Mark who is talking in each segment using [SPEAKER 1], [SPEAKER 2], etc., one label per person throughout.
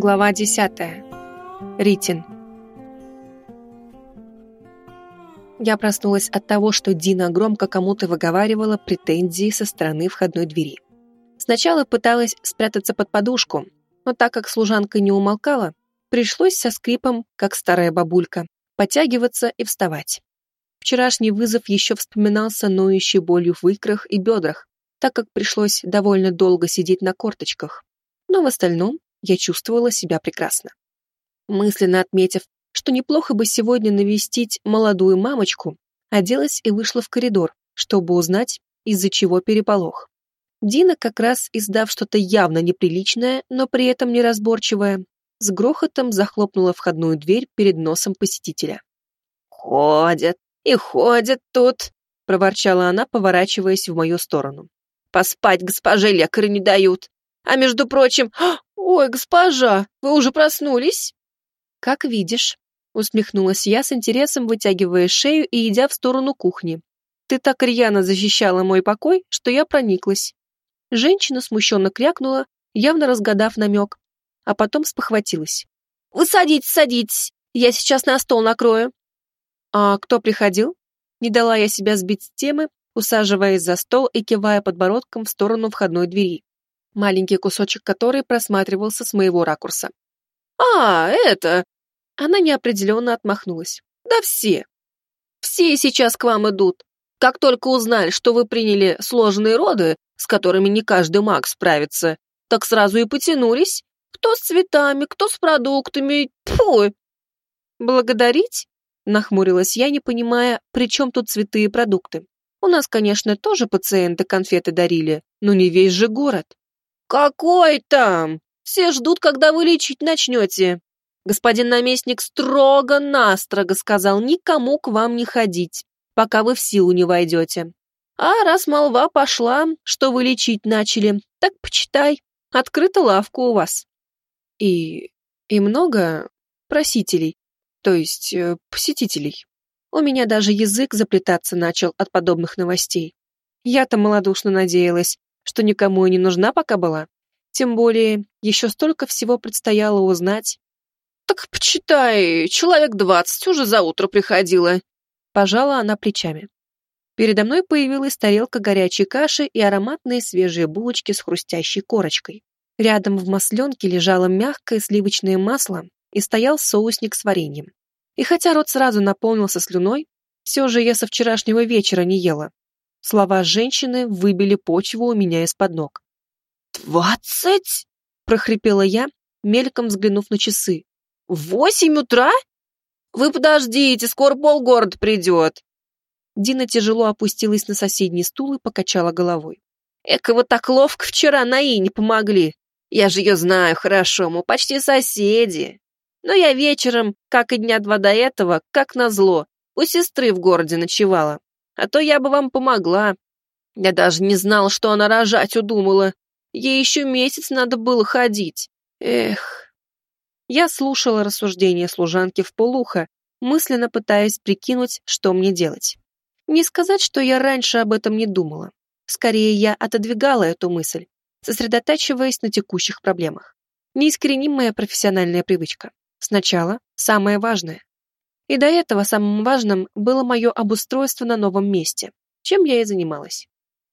[SPEAKER 1] Глава 10. Ритин. Я проснулась от того, что Дина громко кому-то выговаривала претензии со стороны входной двери. Сначала пыталась спрятаться под подушку, но так как служанка не умолкала, пришлось со скрипом, как старая бабулька, подтягиваться и вставать. Вчерашний вызов еще вспоминался ноющей болью в икрах и бедрах, так как пришлось довольно долго сидеть на корточках. Но в остальном я чувствовала себя прекрасно. Мысленно отметив, что неплохо бы сегодня навестить молодую мамочку, оделась и вышла в коридор, чтобы узнать, из-за чего переполох. Дина, как раз издав что-то явно неприличное, но при этом неразборчивое, с грохотом захлопнула входную дверь перед носом посетителя.
[SPEAKER 2] «Ходят и ходят тут», — проворчала она, поворачиваясь в мою сторону. «Поспать госпоже лекаря не дают. А между прочим, «Ой, госпожа, вы уже проснулись?»
[SPEAKER 1] «Как видишь», — усмехнулась я с интересом, вытягивая шею и идя в сторону кухни. «Ты так рьяно защищала мой покой, что я прониклась». Женщина смущенно крякнула, явно разгадав намек, а потом спохватилась.
[SPEAKER 2] «Вы садитесь, садитесь, я сейчас на стол накрою».
[SPEAKER 1] «А кто приходил?» Не дала я себя сбить с темы, усаживаясь за стол и кивая подбородком в сторону входной двери маленький кусочек которой просматривался с моего ракурса.
[SPEAKER 2] «А, это...»
[SPEAKER 1] Она неопределенно отмахнулась.
[SPEAKER 2] «Да все. Все сейчас к вам идут. Как только узнали, что вы приняли сложные роды, с которыми не каждый маг справится, так сразу и потянулись. Кто с цветами, кто с продуктами. Фу!»
[SPEAKER 1] «Благодарить?» Нахмурилась я, не понимая, при чем тут цветы и продукты. У нас, конечно, тоже пациенты конфеты дарили, но не весь же город.
[SPEAKER 2] «Какой там? Все ждут, когда вы лечить начнете. Господин наместник строго-настрого сказал никому к вам не ходить, пока вы в силу не войдете. А раз молва пошла, что вы лечить начали, так почитай, открыта лавка у вас».
[SPEAKER 1] «И... и много просителей, то есть э, посетителей?» У меня даже язык заплетаться начал от подобных новостей. Я-то малодушно надеялась, что никому и не нужна пока была. Тем более, еще столько всего предстояло узнать.
[SPEAKER 2] «Так почитай, человек двадцать уже за утро приходило».
[SPEAKER 1] Пожала она плечами. Передо мной появилась тарелка горячей каши и ароматные свежие булочки с хрустящей корочкой. Рядом в масленке лежало мягкое сливочное масло и стоял соусник с вареньем. И хотя рот сразу наполнился слюной, все же я со вчерашнего вечера не ела, Слова женщины выбили почву у меня из-под ног.
[SPEAKER 2] «Двадцать?» — прохрипела я, мельком взглянув на часы. «Восемь утра? Вы подождите, скоро полгорода придет!»
[SPEAKER 1] Дина тяжело опустилась на соседний стул и покачала головой.
[SPEAKER 2] «Эка, вот так ловко вчера на не помогли. Я же ее знаю хорошо, мы почти соседи. Но я вечером, как и дня два до этого, как назло, у сестры в городе ночевала а то я бы вам помогла. Я даже не знал, что она рожать удумала. Ей еще месяц надо было ходить. Эх.
[SPEAKER 1] Я слушала рассуждения служанки в полухо, мысленно пытаясь прикинуть, что мне делать. Не сказать, что я раньше об этом не думала. Скорее, я отодвигала эту мысль, сосредотачиваясь на текущих проблемах. Неискоренимая профессиональная привычка. Сначала самое важное. И до этого самым важным было мое обустройство на новом месте, чем я и занималась.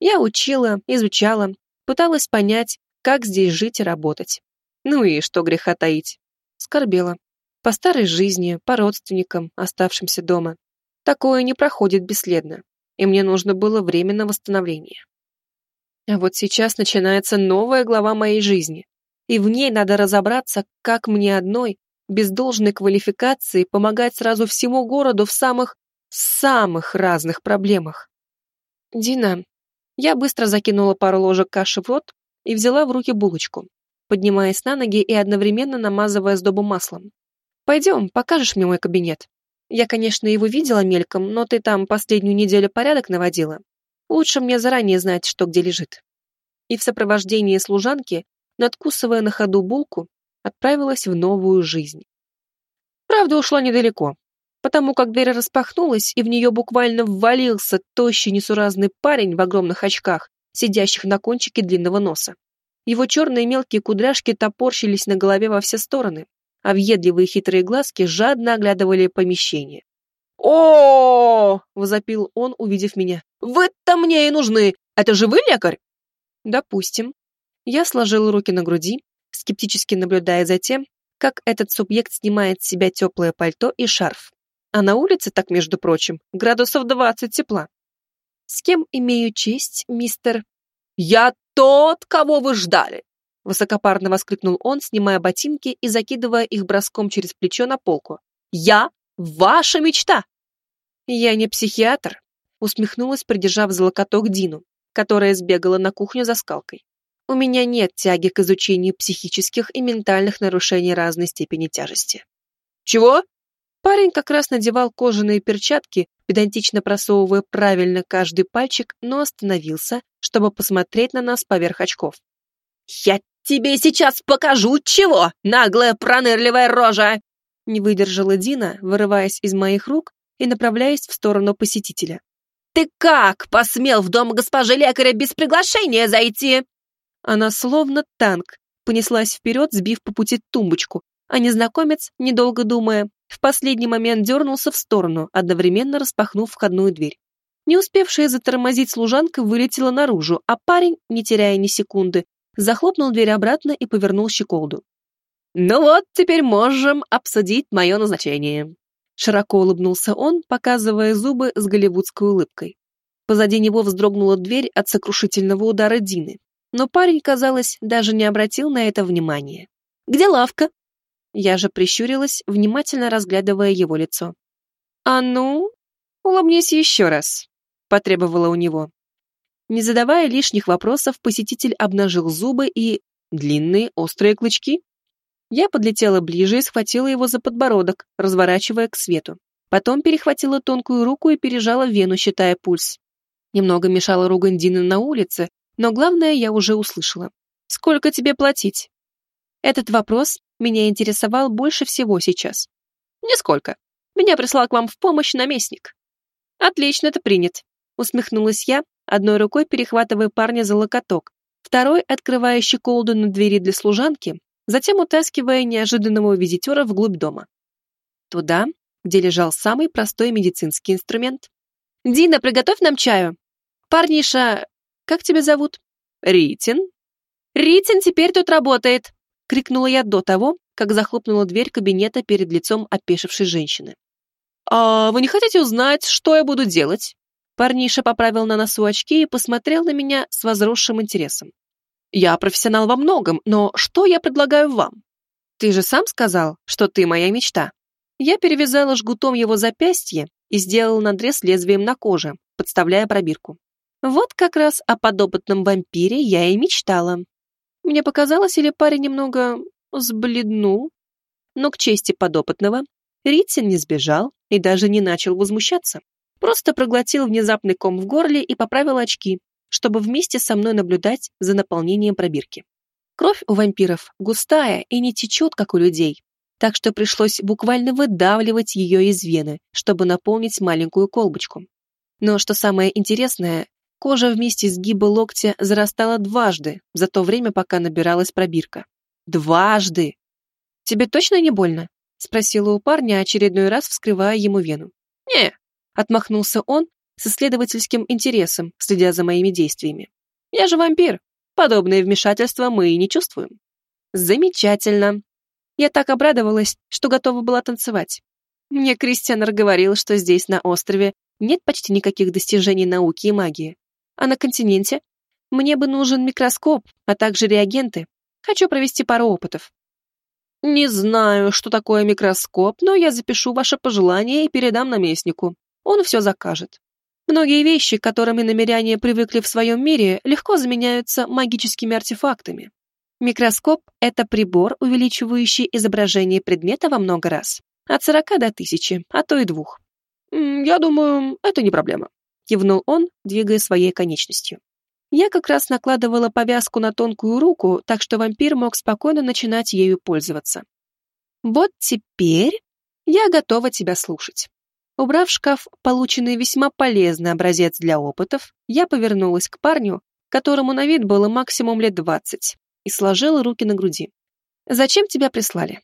[SPEAKER 1] Я учила, изучала, пыталась понять, как здесь жить и работать. Ну и что греха таить. Скорбела. По старой жизни, по родственникам, оставшимся дома. Такое не проходит бесследно, и мне нужно было время на восстановление. А вот сейчас начинается новая глава моей жизни, и в ней надо разобраться, как мне одной без должной квалификации помогать сразу всему городу в самых, самых разных проблемах. Дина, я быстро закинула пару ложек каши в рот и взяла в руки булочку, поднимаясь на ноги и одновременно намазывая сдобу маслом. Пойдем, покажешь мне мой кабинет. Я, конечно, его видела мельком, но ты там последнюю неделю порядок наводила. Лучше мне заранее знать, что где лежит. И в сопровождении служанки, надкусывая на ходу булку, отправилась в новую жизнь. Правда, ушла недалеко, потому как дверь распахнулась, и в нее буквально ввалился тощий несуразный парень в огромных очках, сидящих на кончике длинного носа. Его черные мелкие кудряшки топорщились на голове во все стороны, а въедливые хитрые глазки жадно оглядывали помещение.
[SPEAKER 2] о возопил он, увидев меня. «Вы-то мне и нужны! Это же вы лекарь?»
[SPEAKER 1] «Допустим». Я сложил руки на груди, скептически наблюдая за тем, как этот субъект снимает с себя теплое пальто и шарф. А на улице, так между прочим, градусов двадцать тепла. «С кем имею честь, мистер...»
[SPEAKER 2] «Я тот, кого вы ждали!»
[SPEAKER 1] Высокопарно воскликнул он, снимая ботинки и закидывая их броском через плечо на полку.
[SPEAKER 2] «Я ваша мечта!»
[SPEAKER 1] «Я не психиатр», усмехнулась, придержав за локоток Дину, которая сбегала на кухню за скалкой. «У меня нет тяги к изучению психических и ментальных нарушений разной степени тяжести».
[SPEAKER 2] «Чего?»
[SPEAKER 1] Парень как раз надевал кожаные перчатки, педантично просовывая правильно каждый пальчик, но остановился, чтобы посмотреть на нас поверх очков.
[SPEAKER 2] «Я тебе сейчас покажу, чего, наглая пронырливая рожа!»
[SPEAKER 1] Не выдержала Дина, вырываясь из моих рук и направляясь в сторону посетителя.
[SPEAKER 2] «Ты как посмел в дом госпожи лекаря без приглашения зайти?»
[SPEAKER 1] Она словно танк понеслась вперед, сбив по пути тумбочку, а незнакомец, недолго думая, в последний момент дернулся в сторону, одновременно распахнув входную дверь. Не успевшая затормозить служанка вылетела наружу, а парень, не теряя ни секунды, захлопнул дверь обратно и повернул щеколду.
[SPEAKER 2] «Ну вот, теперь можем обсудить мое назначение».
[SPEAKER 1] Широко улыбнулся он, показывая зубы с голливудской улыбкой. Позади него вздрогнула дверь от сокрушительного удара Дины, но парень, казалось, даже не обратил на это внимания. «Где лавка?» Я же прищурилась, внимательно разглядывая его лицо. «А ну, улыбнись еще раз», — потребовала у него. Не задавая лишних вопросов, посетитель обнажил зубы и... длинные острые клычки. Я подлетела ближе и схватила его за подбородок, разворачивая к свету. Потом перехватила тонкую руку и пережала вену, считая пульс. Немного мешала ругань Дины на улице, но главное я уже услышала. «Сколько тебе платить?» Этот вопрос меня интересовал больше всего сейчас.
[SPEAKER 2] «Нисколько. Меня прислал к вам в помощь наместник».
[SPEAKER 1] «Отлично, это принят», — усмехнулась я, одной рукой перехватывая парня за локоток, второй открывая щеколду на двери для служанки, затем утаскивая неожиданного визитера вглубь дома. Туда, где лежал самый простой медицинский инструмент. «Дина, приготовь нам чаю!» «Парниша, как тебя зовут?»
[SPEAKER 2] «Ритин».
[SPEAKER 1] «Ритин теперь тут работает!» крикнула я до того, как захлопнула дверь кабинета перед лицом опешившей женщины.
[SPEAKER 2] «А вы не хотите узнать, что я буду делать?»
[SPEAKER 1] Парниша поправил на носу очки и посмотрел на меня с возросшим интересом.
[SPEAKER 2] «Я профессионал во многом, но что я предлагаю вам?»
[SPEAKER 1] «Ты же сам сказал, что ты моя мечта». Я перевязала жгутом его запястье и сделала надрез лезвием на коже, подставляя пробирку. Вот как раз о подопытном вампире я и мечтала. Мне показалось, или парень немного сбледнул. Но к чести подопытного, Ритсин не сбежал и даже не начал возмущаться. Просто проглотил внезапный ком в горле и поправил очки, чтобы вместе со мной наблюдать за наполнением пробирки. Кровь у вампиров густая и не течет, как у людей, так что пришлось буквально выдавливать ее из вены, чтобы наполнить маленькую колбочку. Но что самое интересное, Кожа вместе с гиба локтя зарастала дважды за то время, пока набиралась пробирка. Дважды! Тебе точно не больно? Спросила у парня, очередной раз вскрывая ему вену.
[SPEAKER 2] Не,
[SPEAKER 1] отмахнулся он с исследовательским интересом, следя за моими действиями. Я же вампир. Подобные вмешательства мы и не чувствуем. Замечательно. Я так обрадовалась, что готова была танцевать. Мне Кристианер говорил, что здесь, на острове, нет почти никаких достижений науки и магии. А на континенте? Мне бы нужен микроскоп, а также реагенты. Хочу провести пару опытов. Не знаю, что такое микроскоп, но я запишу ваше пожелание и передам наместнику. Он все закажет. Многие вещи, к которым намеряне привыкли в своем мире, легко заменяются магическими артефактами. Микроскоп — это прибор, увеличивающий изображение предмета во много раз. От 40 до 1000, а то и двух.
[SPEAKER 2] Я думаю, это не проблема
[SPEAKER 1] кивнул он, двигая своей конечностью. Я как раз накладывала повязку на тонкую руку, так что вампир мог спокойно начинать ею пользоваться. Вот теперь я готова тебя слушать. Убрав шкаф полученный весьма полезный образец для опытов, я повернулась к парню, которому на вид было максимум лет двадцать, и сложила руки на груди. «Зачем тебя прислали?»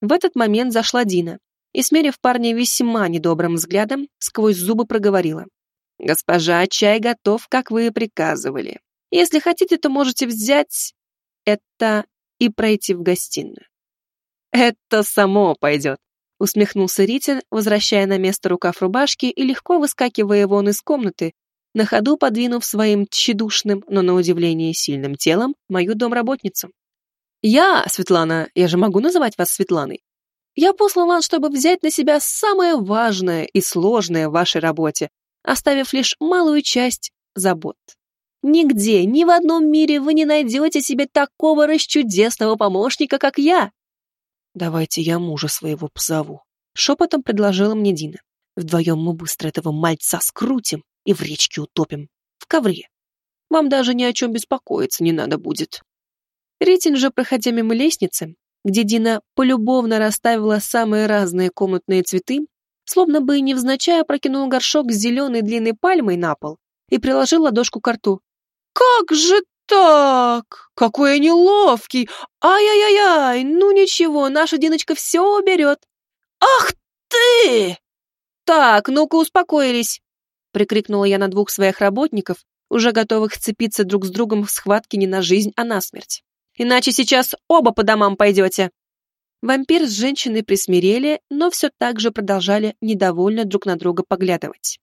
[SPEAKER 1] В этот момент зашла Дина и, смерив парня весьма недобрым взглядом, сквозь зубы проговорила. «Госпожа, чай готов, как вы и приказывали. Если хотите, то можете взять это и пройти в гостиную». «Это само пойдет», — усмехнулся Ритин, возвращая на место рукав рубашки и легко выскакивая вон из комнаты, на ходу подвинув своим тщедушным, но на удивление сильным телом мою домработницу. «Я, Светлана, я же могу называть вас Светланой. Я послан чтобы взять на себя самое важное и сложное в вашей работе, оставив лишь малую часть забот. Нигде, ни в одном мире вы не найдете себе такого расчудесного помощника, как я. Давайте я мужа своего позову. Шепотом предложила мне Дина. Вдвоем мы быстро этого мальца скрутим и в речке утопим. В ковре. Вам даже ни о чем беспокоиться не надо будет. Ретин же, проходя мимо лестницы, где Дина полюбовно расставила самые разные комнатные цветы, словно бы невзначай опрокинул горшок с зеленой длинной пальмой на пол и приложил ладошку к рту. «Как же так? Какой я неловкий! Ай-яй-яй! Ну ничего, наша Диночка все уберет!» «Ах ты!» «Так, ну-ка успокоились!» прикрикнула я на двух своих работников, уже готовых сцепиться друг с другом в схватке не на жизнь, а на смерть. «Иначе сейчас оба по домам пойдете!» Вампир с женщиной присмирели, но все так же продолжали недовольно друг на друга поглядывать.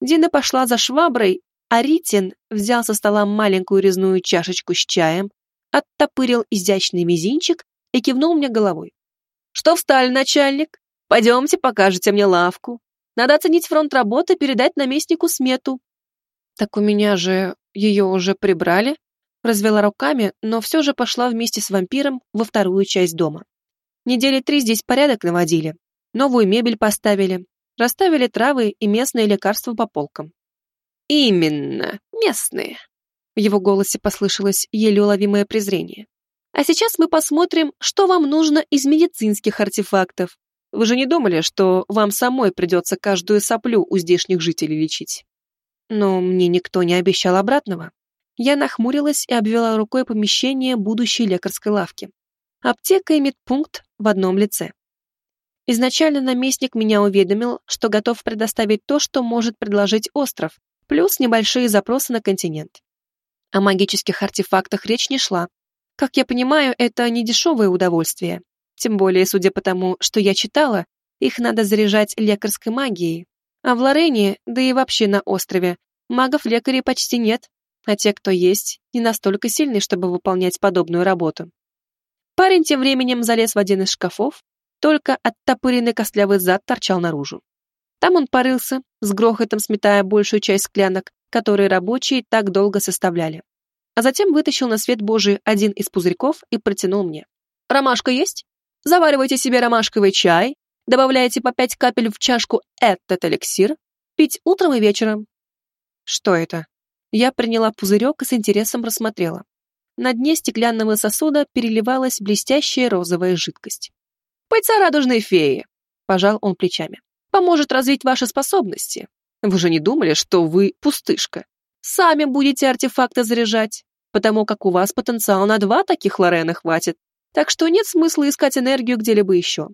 [SPEAKER 1] Дина пошла за шваброй, а Ритин взял со стола маленькую резную чашечку с чаем, оттопырил изящный мизинчик и кивнул мне головой. «Что встали, начальник? Пойдемте, покажете мне лавку. Надо оценить фронт работы, передать наместнику смету». «Так у меня же ее уже прибрали», развела руками, но все же пошла вместе с вампиром во вторую часть дома. Недели три здесь порядок наводили, новую мебель поставили, расставили травы и местные лекарства по полкам. «Именно, местные!» В его голосе послышалось еле уловимое презрение. «А сейчас мы посмотрим, что вам нужно из медицинских артефактов. Вы же не думали, что вам самой придется каждую соплю у здешних жителей лечить?» Но мне никто не обещал обратного. Я нахмурилась и обвела рукой помещение будущей лекарской лавки. Аптека и медпункт в одном лице. Изначально наместник меня уведомил, что готов предоставить то, что может предложить остров, плюс небольшие запросы на континент. О магических артефактах речь не шла. Как я понимаю, это не дешевое удовольствие. Тем более, судя по тому, что я читала, их надо заряжать лекарской магией. А в Лорене, да и вообще на острове, магов-лекарей почти нет, а те, кто есть, не настолько сильны, чтобы выполнять подобную работу. Парень тем временем залез в один из шкафов, только оттопыренный костлявый зад торчал наружу. Там он порылся, с грохотом сметая большую часть склянок, которые рабочие так долго составляли. А затем вытащил на свет Божий один из пузырьков и протянул мне. «Ромашка есть? Заваривайте себе ромашковый чай, добавляйте по пять капель в чашку этот эликсир, пить утром и вечером». «Что это?» Я приняла пузырек и с интересом рассмотрела. На дне стеклянного сосуда переливалась блестящая розовая жидкость. «Пыльца радужной феи!» – пожал он плечами. «Поможет развить ваши способности. Вы же не думали, что вы пустышка? Сами будете артефакты заряжать, потому как у вас потенциал на два таких Лорена хватит, так что нет смысла искать энергию где-либо еще.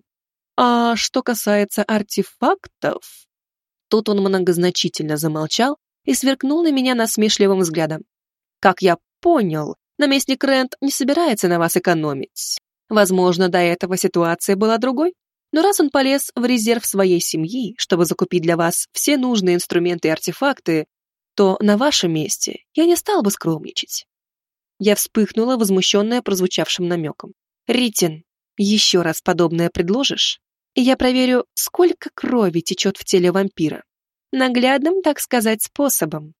[SPEAKER 1] А что касается артефактов...» Тут он многозначительно замолчал и сверкнул на меня насмешливым взглядом. «Как я понял, наместник Рент не собирается на вас экономить. Возможно, до этого ситуация была другой. Но раз он полез в резерв своей семьи, чтобы закупить для вас все нужные инструменты и артефакты, то на вашем месте я не стал бы скромничать. Я вспыхнула, возмущенная прозвучавшим намеком. «Ритин, еще раз подобное предложишь, и я проверю, сколько крови течет в теле вампира. Наглядным, так сказать, способом».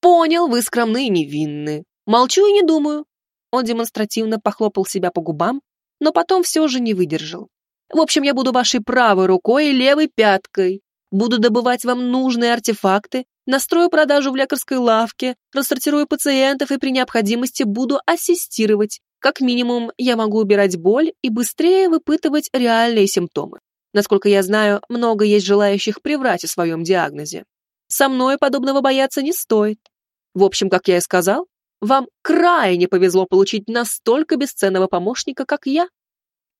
[SPEAKER 1] «Понял, вы скромны и невинны. Молчу и не думаю. Он демонстративно похлопал себя по губам, но потом все же не выдержал. В общем, я буду вашей правой рукой и левой пяткой. Буду добывать вам нужные артефакты, настрою продажу в лекарской лавке, рассортирую пациентов и при необходимости буду ассистировать. Как минимум, я могу убирать боль и быстрее выпытывать реальные симптомы. Насколько я знаю, много есть желающих приврать о своем диагнозе. Со мной подобного бояться не стоит. В общем, как я и сказал, Вам крайне повезло получить настолько бесценного помощника, как я.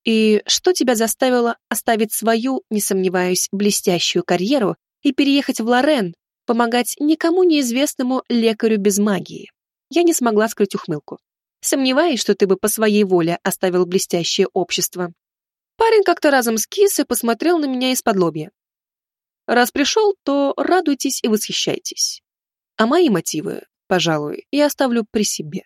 [SPEAKER 1] И что тебя заставило оставить свою, не сомневаюсь, блестящую карьеру и переехать в Лорен, помогать никому неизвестному лекарю без магии? Я не смогла скрыть ухмылку. Сомневаюсь, что ты бы по своей воле оставил блестящее общество. Парень как-то разом скис и посмотрел на меня из-под лобья. Раз пришел, то радуйтесь и восхищайтесь. А мои мотивы, пожалуй, я оставлю при себе.